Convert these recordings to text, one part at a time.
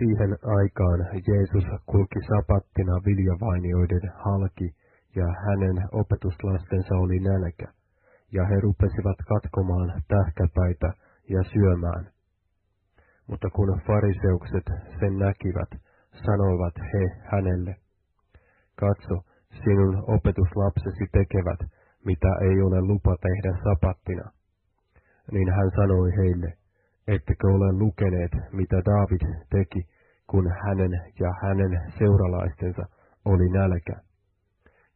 Siihen aikaan Jeesus kulki sapattina viljavainioiden halki, ja hänen opetuslastensa oli nälkä, ja he rupesivat katkomaan tähkäpäitä ja syömään. Mutta kun fariseukset sen näkivät, sanoivat he hänelle, Katso, sinun opetuslapsesi tekevät, mitä ei ole lupa tehdä sapattina. Niin hän sanoi heille, ettekö ole lukeneet, mitä David teki, kun hänen ja hänen seuralaistensa oli nälkä?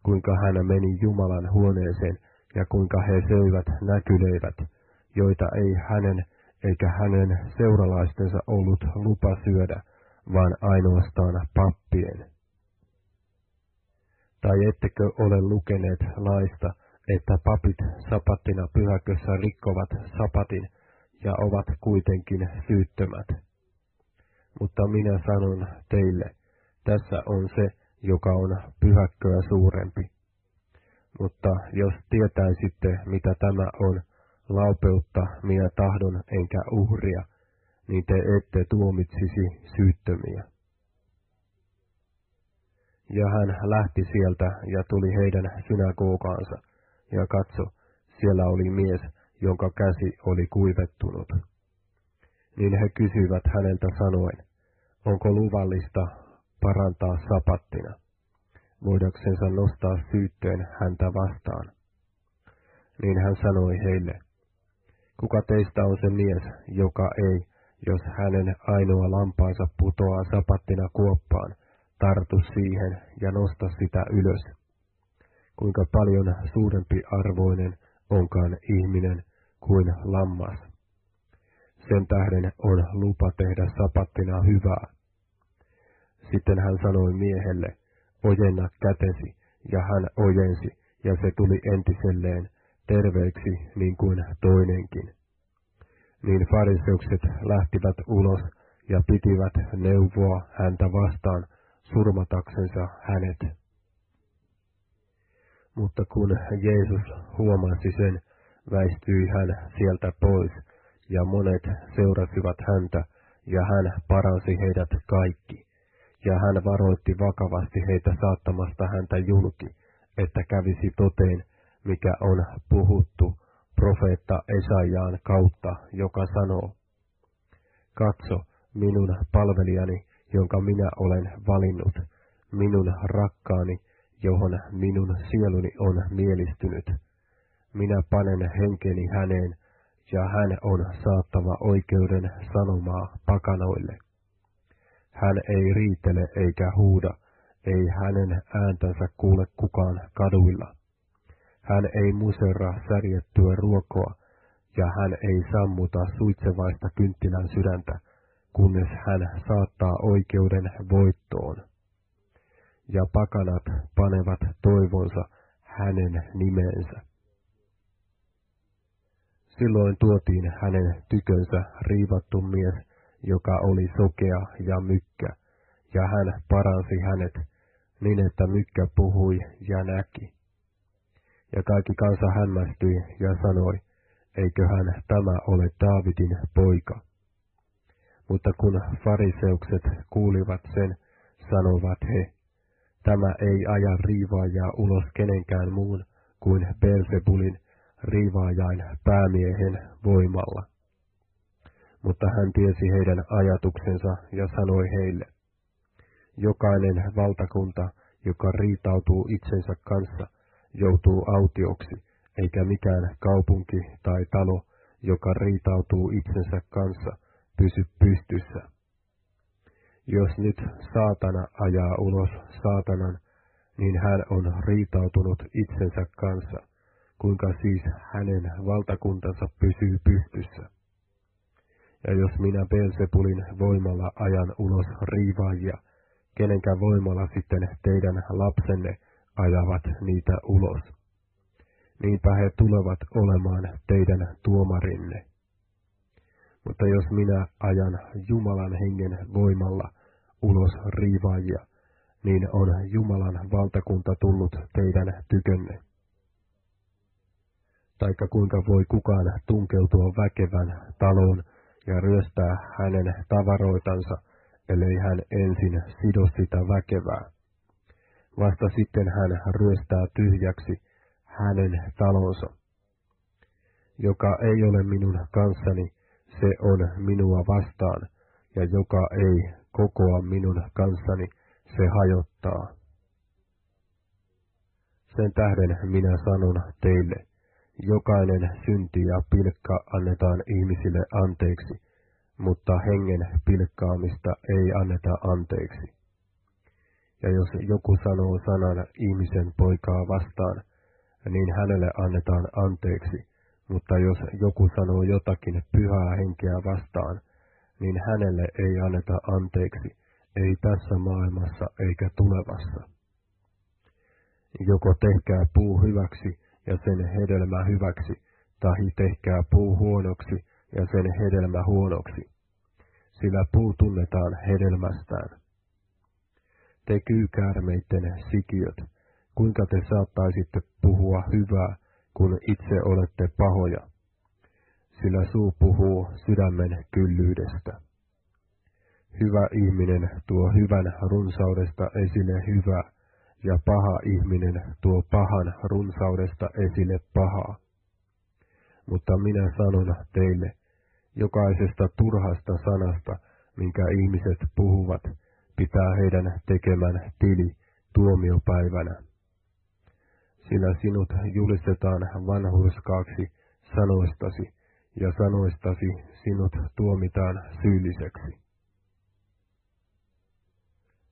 Kuinka hän meni Jumalan huoneeseen ja kuinka he söivät näkyleivät, joita ei hänen eikä hänen seuralaistensa ollut lupa syödä, vaan ainoastaan pappien. Tai ettekö ole lukeneet laista, että papit sapattina pyhäkössä rikkovat sapatin ja ovat kuitenkin syyttömät. Mutta minä sanon teille, tässä on se, joka on pyhäkköä suurempi. Mutta jos tietäisitte, mitä tämä on, laupeutta minä tahdon enkä uhria, niin te ette tuomitsisi syyttömiä. Ja hän lähti sieltä ja tuli heidän synagogaansa, ja katso, siellä oli mies, jonka käsi oli kuivettunut. Niin he kysyivät häneltä sanoen, onko luvallista parantaa sapattina, voidaksensa nostaa syytteen häntä vastaan. Niin hän sanoi heille, kuka teistä on se mies, joka ei, jos hänen ainoa lampaansa putoaa sapattina kuoppaan, tartu siihen ja nosta sitä ylös. Kuinka paljon suurempi arvoinen onkaan ihminen kuin lammas. Sen tähden on lupa tehdä sapattina hyvää. Sitten hän sanoi miehelle, ojenna kätesi, ja hän ojensi, ja se tuli entiselleen terveeksi niin kuin toinenkin. Niin fariseukset lähtivät ulos ja pitivät neuvoa häntä vastaan surmataksensa hänet. Mutta kun Jeesus huomasi sen, väistyi hän sieltä pois, ja monet seurasivat häntä, ja hän paransi heidät kaikki. Ja hän varoitti vakavasti heitä saattamasta häntä julki, että kävisi toteen, mikä on puhuttu profeetta Esajaan kautta, joka sanoo, Katso, minun palvelijani, jonka minä olen valinnut, minun rakkaani, johon minun sieluni on mielistynyt. Minä panen henkeni häneen, ja hän on saattava oikeuden sanomaa pakanoille. Hän ei riitele eikä huuda, ei hänen ääntänsä kuule kukaan kaduilla. Hän ei muserra särjettyä ruokoa, ja hän ei sammuta suitsevaista kynttilän sydäntä, kunnes hän saattaa oikeuden voittoon ja pakanat panevat toivonsa hänen nimeensä. Silloin tuotiin hänen tykönsä riivattu mies, joka oli sokea ja mykkä, ja hän paransi hänet, niin että mykkä puhui ja näki. Ja kaikki kansa hämmästyi ja sanoi, eiköhän tämä ole Daavidin poika. Mutta kun fariseukset kuulivat sen, sanovat he, Tämä ei aja riivaajaa ulos kenenkään muun kuin Belzebulin riivaajain päämiehen voimalla. Mutta hän tiesi heidän ajatuksensa ja sanoi heille, jokainen valtakunta, joka riitautuu itsensä kanssa, joutuu autioksi, eikä mikään kaupunki tai talo, joka riitautuu itsensä kanssa, pysy pystyssä. Jos nyt saatana ajaa ulos saatanan, niin hän on riitautunut itsensä kanssa, kuinka siis hänen valtakuntansa pysyy pystyssä. Ja jos minä Beelzebulin voimalla ajan ulos riivaajia, kenenkä voimalla sitten teidän lapsenne ajavat niitä ulos. Niinpä he tulevat olemaan teidän tuomarinne. Mutta jos minä ajan Jumalan hengen voimalla ulos riivaajia, niin on Jumalan valtakunta tullut teidän tykönne. Taikka kuinka voi kukaan tunkeutua väkevän taloon ja ryöstää hänen tavaroitansa, ellei hän ensin sido sitä väkevää. Vasta sitten hän ryöstää tyhjäksi hänen talonsa. Joka ei ole minun kanssani, se on minua vastaan, ja joka ei kokoa minun kanssani, se hajottaa. Sen tähden minä sanon teille, jokainen synti ja pilkka annetaan ihmisille anteeksi, mutta hengen pilkkaamista ei anneta anteeksi. Ja jos joku sanoo sanan ihmisen poikaa vastaan, niin hänelle annetaan anteeksi, mutta jos joku sanoo jotakin pyhää henkeä vastaan, niin hänelle ei anneta anteeksi, ei tässä maailmassa eikä tulevassa. Joko tehkää puu hyväksi ja sen hedelmä hyväksi, tahi tehkää puu huonoksi ja sen hedelmä huonoksi, sillä puu tunnetaan hedelmästään. Te kyykäärmeitten sikiöt, kuinka te saattaisitte puhua hyvää, kun itse olette pahoja, sillä suu puhuu sydämen kyllyydestä. Hyvä ihminen tuo hyvän runsaudesta esille hyvää, ja paha ihminen tuo pahan runsaudesta esille pahaa. Mutta minä sanon teille, jokaisesta turhasta sanasta, minkä ihmiset puhuvat, pitää heidän tekemän tili tuomiopäivänä. Sillä sinut julistetaan vanhurskaaksi sanoistasi, ja sanoistasi sinut tuomitaan syylliseksi.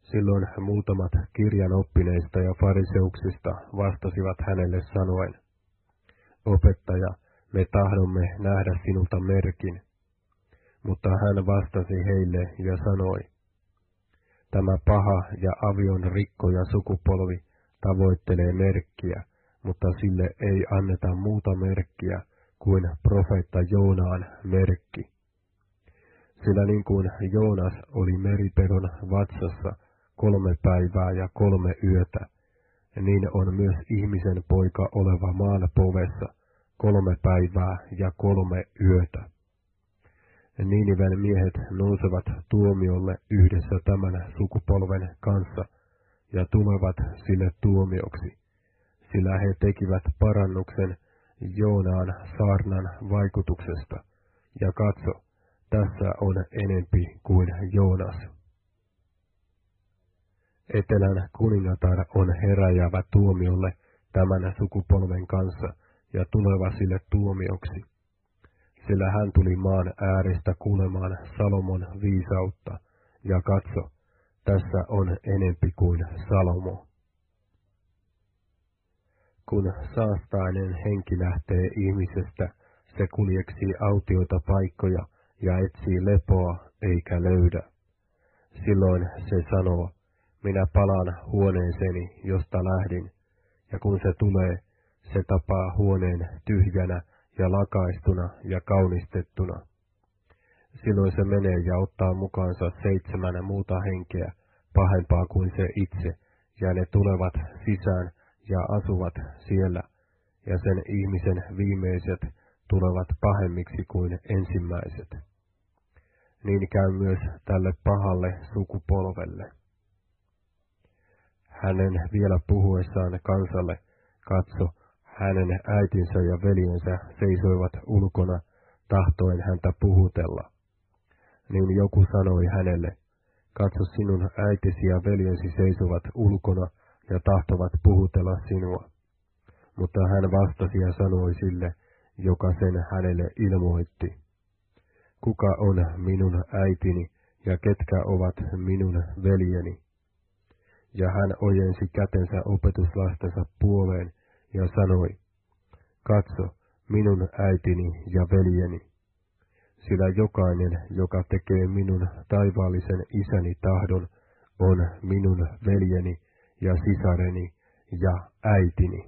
Silloin muutamat kirjan oppineista ja fariseuksista vastasivat hänelle sanoen, Opettaja, me tahdomme nähdä sinulta merkin. Mutta hän vastasi heille ja sanoi, Tämä paha ja avion rikkoja sukupolvi tavoittelee merkkiä, mutta sille ei anneta muuta merkkiä kuin profeetta Joonaan merkki. Sillä niin kuin Joonas oli meripedon vatsassa kolme päivää ja kolme yötä, niin on myös ihmisen poika oleva maan povessa kolme päivää ja kolme yötä. Niiniven miehet nousevat tuomiolle yhdessä tämän sukupolven kanssa ja tulevat sille tuomioksi, sillä he tekivät parannuksen Joonaan saarnan vaikutuksesta, ja katso, tässä on enempi kuin Joonas. Etelän kuningatar on heräjävä tuomiolle tämän sukupolven kanssa ja tuleva sille tuomioksi. Sillä hän tuli maan ääristä kuulemaan Salomon viisautta, ja katso, tässä on enempi kuin Salomo. Kun saastainen henki lähtee ihmisestä, se kuljeksii autioita paikkoja ja etsii lepoa eikä löydä. Silloin se sanoo, minä palaan huoneeseeni, josta lähdin, ja kun se tulee, se tapaa huoneen tyhjänä ja lakaistuna ja kaunistettuna. Silloin se menee ja ottaa mukaansa seitsemän muuta henkeä, pahempaa kuin se itse, ja ne tulevat sisään ja asuvat siellä, ja sen ihmisen viimeiset tulevat pahemmiksi kuin ensimmäiset. Niin käy myös tälle pahalle sukupolvelle. Hänen vielä puhuessaan kansalle, katso, hänen äitinsä ja veljensä seisoivat ulkona, tahtoen häntä puhutella. Niin joku sanoi hänelle, katso sinun äitisi ja veljesi seisovat ulkona ja tahtovat puhutella sinua. Mutta hän vastasi ja sanoi sille, joka sen hänelle ilmoitti. Kuka on minun äitini ja ketkä ovat minun veljeni? Ja hän ojensi kätensä opetuslastensa puoleen ja sanoi, Katso, minun äitini ja veljeni. Sillä jokainen, joka tekee minun taivaallisen isäni tahdon, on minun veljeni ja sisareni ja äitini.